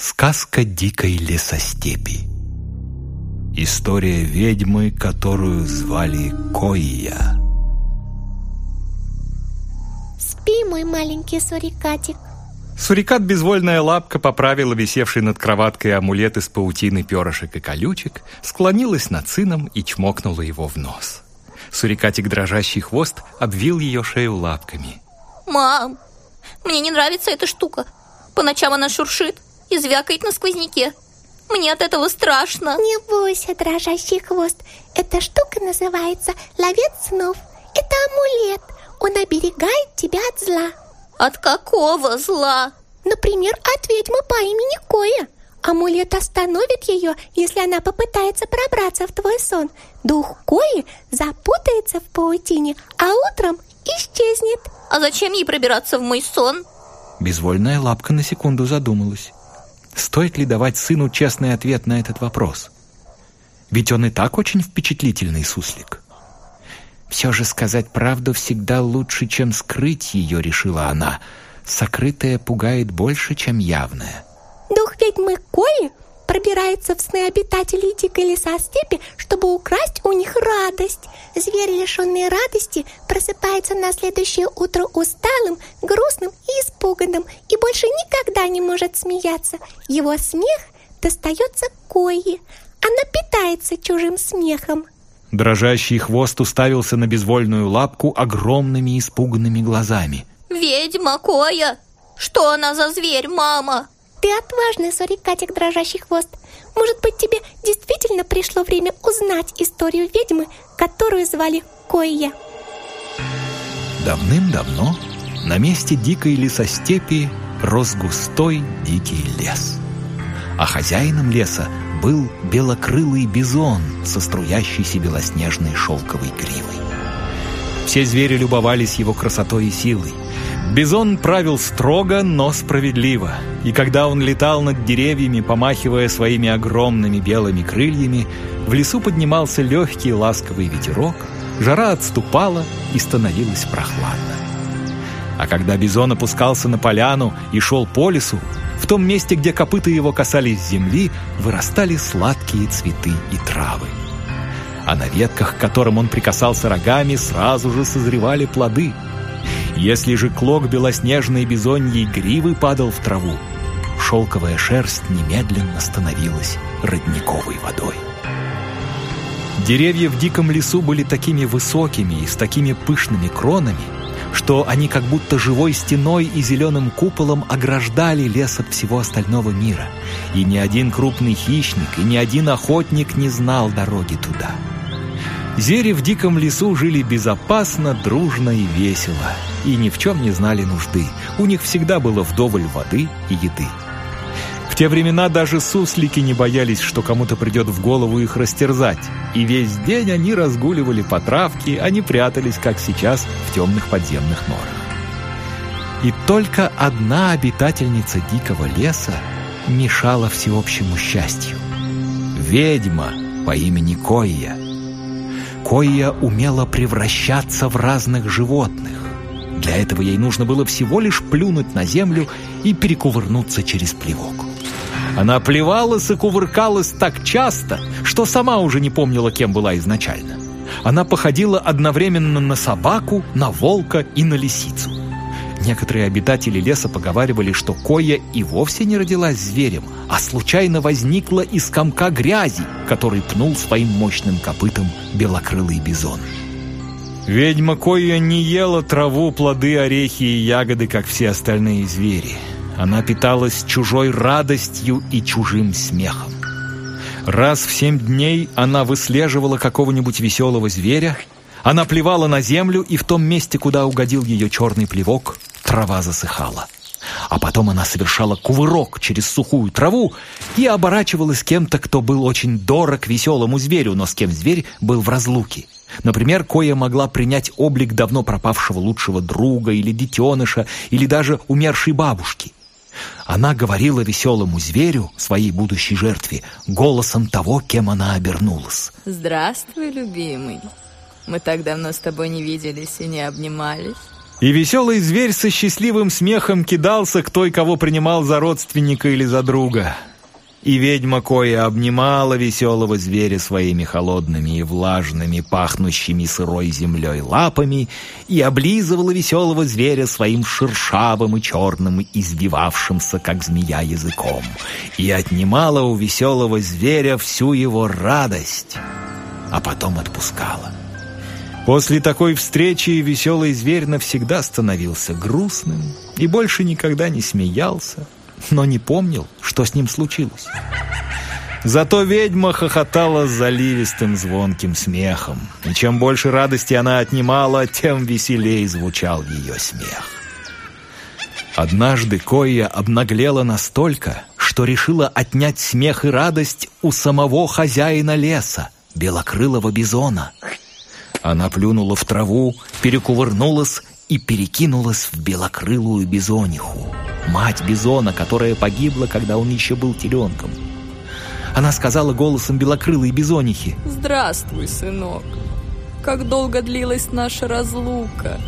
Сказка дикой лесостепи. История ведьмы, которую звали Коия. Спи, мой маленький сурикатик. Сурикат безвольная лапка поправила висевший над кроваткой амулет из паутины перышек и колючек, склонилась над сыном и чмокнула его в нос. Сурикатик дрожащий хвост обвил ее шею лапками. Мам, мне не нравится эта штука. По ночам она шуршит и звякает на сквозняке. Мне от этого страшно. Не бойся, дрожащий хвост. Эта штука называется ловец снов. Это амулет. Он оберегает тебя от зла. От какого зла? Например, от ведьмы по имени Коя. Амулет остановит ее, если она попытается пробраться в твой сон. Дух Кои запутается в паутине, а утром исчезнет. А зачем ей пробираться в мой сон? Безвольная лапка на секунду задумалась. Стоит ли давать сыну честный ответ на этот вопрос? Ведь он и так очень впечатлительный суслик. Все же сказать правду всегда лучше, чем скрыть ее, решила она. Сокрытое пугает больше, чем явное. Дух ведьмы Кои пробирается в сны обитателей дикой леса степи, чтобы украсть у них радость. Зверь, лишенный радости, просыпается на следующее утро усталым, грустным и испуганным и больше никогда не может смеяться. Его смех достается Кои. Она питается чужим смехом. Дрожащий хвост уставился на безвольную лапку огромными испуганными глазами. Ведьма Коя! Что она за зверь, мама? Ты отважный, сурикатик, дрожащий хвост. Может быть, тебе действительно пришло время узнать историю ведьмы, которую звали Койя. Давным-давно на месте дикой лесостепи рос густой дикий лес. А хозяином леса был белокрылый бизон со струящейся белоснежной шелковой гривой. Все звери любовались его красотой и силой. Бизон правил строго, но справедливо. И когда он летал над деревьями, помахивая своими огромными белыми крыльями, в лесу поднимался легкий ласковый ветерок, жара отступала и становилось прохладно. А когда бизон опускался на поляну и шел по лесу, в том месте, где копыта его касались земли, вырастали сладкие цветы и травы. А на ветках, к которым он прикасался рогами, сразу же созревали плоды. Если же клок белоснежной бизоньей гривы падал в траву, шелковая шерсть немедленно становилась родниковой водой. Деревья в диком лесу были такими высокими и с такими пышными кронами, что они как будто живой стеной и зеленым куполом ограждали лес от всего остального мира. И ни один крупный хищник, и ни один охотник не знал дороги туда. Звери в диком лесу жили безопасно, дружно и весело, и ни в чем не знали нужды. У них всегда было вдоволь воды и еды. В те времена даже суслики не боялись, что кому-то придет в голову их растерзать. И весь день они разгуливали по травке, они прятались, как сейчас, в темных подземных норах. И только одна обитательница дикого леса мешала всеобщему счастью. Ведьма по имени Койя. Койя умела превращаться в разных животных. Для этого ей нужно было всего лишь плюнуть на землю и перекувырнуться через плевок. Она плевалась и кувыркалась так часто, что сама уже не помнила, кем была изначально. Она походила одновременно на собаку, на волка и на лисицу. Некоторые обитатели леса поговаривали, что Коя и вовсе не родилась зверем, а случайно возникла из комка грязи, который пнул своим мощным копытом белокрылый бизон. Ведьма Коя не ела траву, плоды, орехи и ягоды, как все остальные звери. Она питалась чужой радостью и чужим смехом. Раз в семь дней она выслеживала какого-нибудь веселого зверя, она плевала на землю, и в том месте, куда угодил ее черный плевок, трава засыхала. А потом она совершала кувырок через сухую траву и оборачивалась кем-то, кто был очень дорог веселому зверю, но с кем зверь был в разлуке. Например, Коя могла принять облик давно пропавшего лучшего друга или детеныша, или даже умершей бабушки. Она говорила веселому зверю, своей будущей жертве, голосом того, кем она обернулась. Здравствуй, любимый. Мы так давно с тобой не виделись и не обнимались. И веселый зверь со счастливым смехом кидался к той, кого принимал за родственника или за друга. И ведьма Коя обнимала веселого зверя своими холодными и влажными, пахнущими сырой землей лапами и облизывала веселого зверя своим шершавым и черным, избивавшимся, как змея, языком, и отнимала у веселого зверя всю его радость, а потом отпускала. После такой встречи веселый зверь навсегда становился грустным и больше никогда не смеялся, но не помнил, что с ним случилось. Зато ведьма хохотала заливистым звонким смехом, и чем больше радости она отнимала, тем веселее звучал ее смех. Однажды Коя обнаглела настолько, что решила отнять смех и радость у самого хозяина леса, белокрылого бизона. Она плюнула в траву, перекувырнулась и перекинулась в белокрылую бизониху, мать бизона, которая погибла, когда он еще был теленком. Она сказала голосом белокрылой бизонихи. «Здравствуй, сынок. Как долго длилась наша разлука.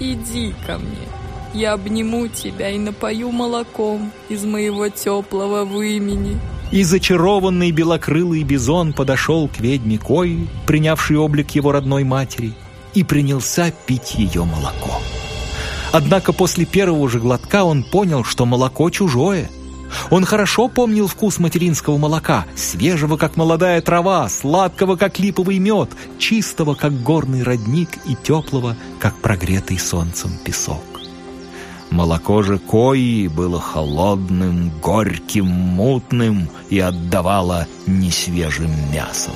Иди ко мне. Я обниму тебя и напою молоком из моего теплого вымени». И зачарованный белокрылый бизон подошел к ведьме Кои, принявшей облик его родной матери, и принялся пить ее молоко. Однако после первого же глотка он понял, что молоко чужое. Он хорошо помнил вкус материнского молока, свежего, как молодая трава, сладкого, как липовый мед, чистого, как горный родник и теплого, как прогретый солнцем песок. Молоко же кои было холодным, горьким, мутным и отдавало несвежим мясом.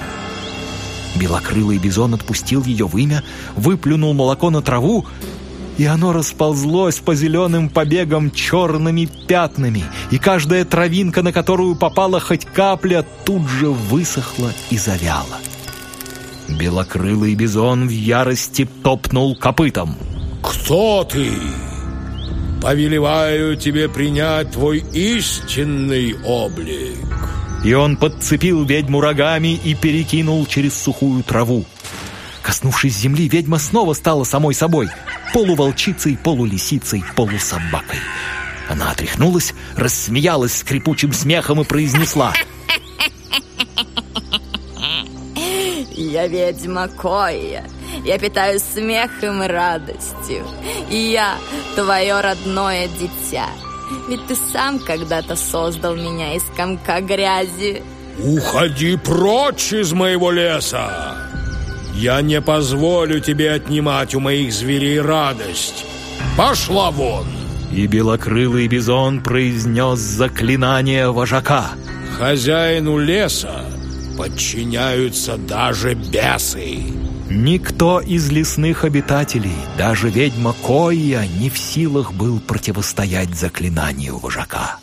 Белокрылый бизон отпустил ее вымя, выплюнул молоко на траву, и оно расползлось по зеленым побегам черными пятнами, и каждая травинка, на которую попала хоть капля, тут же высохла и завяла. Белокрылый бизон в ярости топнул копытом. «Кто ты? Повелеваю тебе принять твой истинный облик!» И он подцепил ведьму рогами и перекинул через сухую траву. Коснувшись земли, ведьма снова стала самой собой, полуволчицей, полулисицей, полусобакой. Она отряхнулась, рассмеялась скрипучим смехом и произнесла «Я ведьма Коя, я питаюсь смехом и радостью, и я твое родное дитя». Ведь ты сам когда-то создал меня из комка грязи. Уходи прочь из моего леса! Я не позволю тебе отнимать у моих зверей радость. Пошла вон! И белокрылый бизон произнес заклинание вожака. Хозяину леса подчиняются даже бесы. Никто из лесных обитателей, даже ведьма Коя, не в силах был противостоять заклинанию вожака.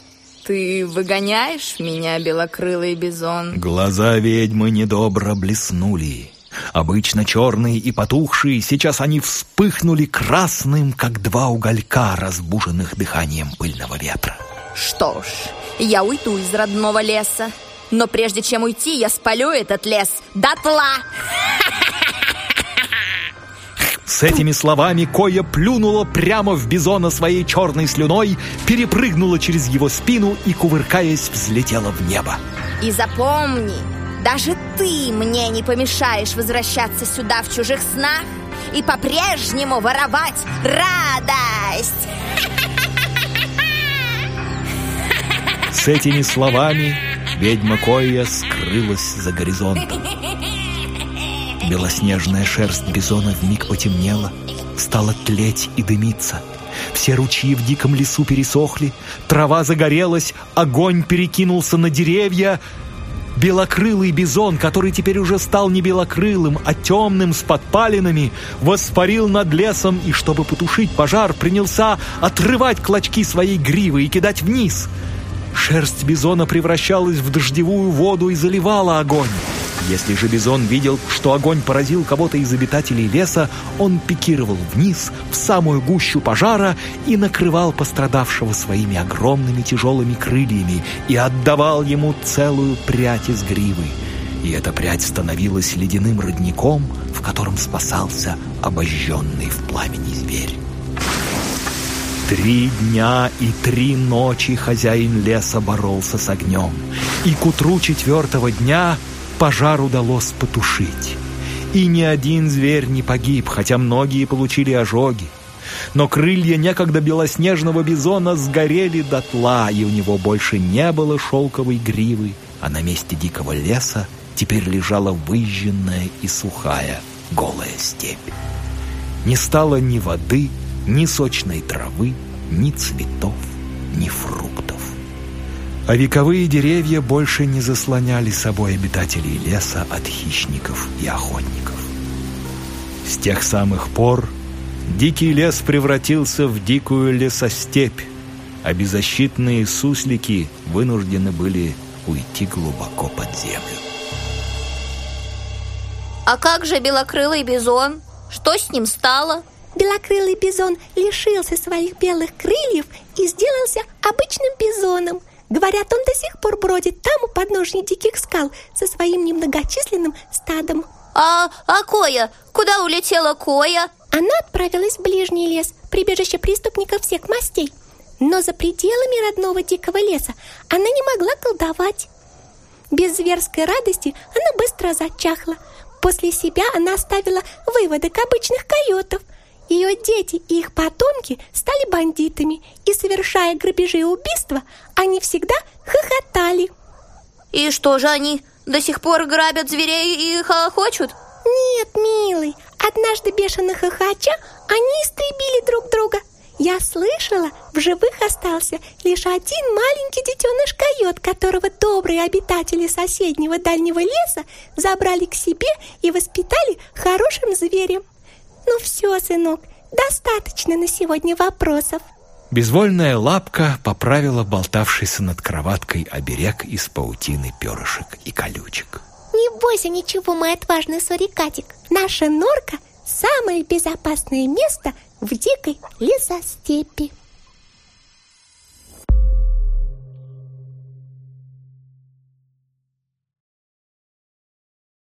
Ты выгоняешь меня, белокрылый бизон? Глаза ведьмы недобро блеснули. Обычно черные и потухшие, сейчас они вспыхнули красным, как два уголька, разбуженных дыханием пыльного ветра. Что ж, я уйду из родного леса. Но прежде чем уйти, я спалю этот лес дотла. С этими словами Коя плюнула прямо в бизона своей черной слюной, перепрыгнула через его спину и, кувыркаясь, взлетела в небо. И запомни, даже ты мне не помешаешь возвращаться сюда в чужих снах и по-прежнему воровать радость. С этими словами ведьма Коя скрылась за горизонтом. Белоснежная шерсть бизона вмиг потемнела, стала тлеть и дымиться. Все ручьи в диком лесу пересохли, трава загорелась, огонь перекинулся на деревья. Белокрылый бизон, который теперь уже стал не белокрылым, а темным с подпалинами, воспарил над лесом и, чтобы потушить пожар, принялся отрывать клочки своей гривы и кидать вниз. Шерсть бизона превращалась в дождевую воду и заливала огонь. Если же Бизон видел, что огонь поразил кого-то из обитателей леса, он пикировал вниз, в самую гущу пожара и накрывал пострадавшего своими огромными тяжелыми крыльями и отдавал ему целую прядь из гривы. И эта прядь становилась ледяным родником, в котором спасался обожженный в пламени зверь. Три дня и три ночи хозяин леса боролся с огнем, и к утру четвертого дня пожар удалось потушить. И ни один зверь не погиб, хотя многие получили ожоги. Но крылья некогда белоснежного бизона сгорели дотла, и у него больше не было шелковой гривы, а на месте дикого леса теперь лежала выжженная и сухая голая степь. Не стало ни воды, ни сочной травы, ни цветов, ни фруктов. А вековые деревья больше не заслоняли собой обитателей леса от хищников и охотников. С тех самых пор дикий лес превратился в дикую лесостепь, а беззащитные суслики вынуждены были уйти глубоко под землю. А как же белокрылый бизон? Что с ним стало? Белокрылый бизон лишился своих белых крыльев и сделался обычным бизоном. Говорят, он до сих пор бродит там у подножья диких скал со своим немногочисленным стадом. А, а Коя? Куда улетела Коя? Она отправилась в ближний лес, прибежище преступников всех мастей. Но за пределами родного дикого леса она не могла колдовать. Без зверской радости она быстро зачахла. После себя она оставила выводок обычных койотов – ее дети и их потомки стали бандитами, и, совершая грабежи и убийства, они всегда хохотали. И что же они до сих пор грабят зверей и хохочут? Нет, милый, однажды бешено хохоча они истребили друг друга. Я слышала, в живых остался лишь один маленький детеныш-койот, которого добрые обитатели соседнего дальнего леса забрали к себе и воспитали хорошим зверем. Ну все, сынок, достаточно на сегодня вопросов. Безвольная лапка поправила болтавшийся над кроваткой оберег из паутины перышек и колючек. Не бойся ничего, мой отважный сурикатик. Наша норка – самое безопасное место в дикой лесостепи.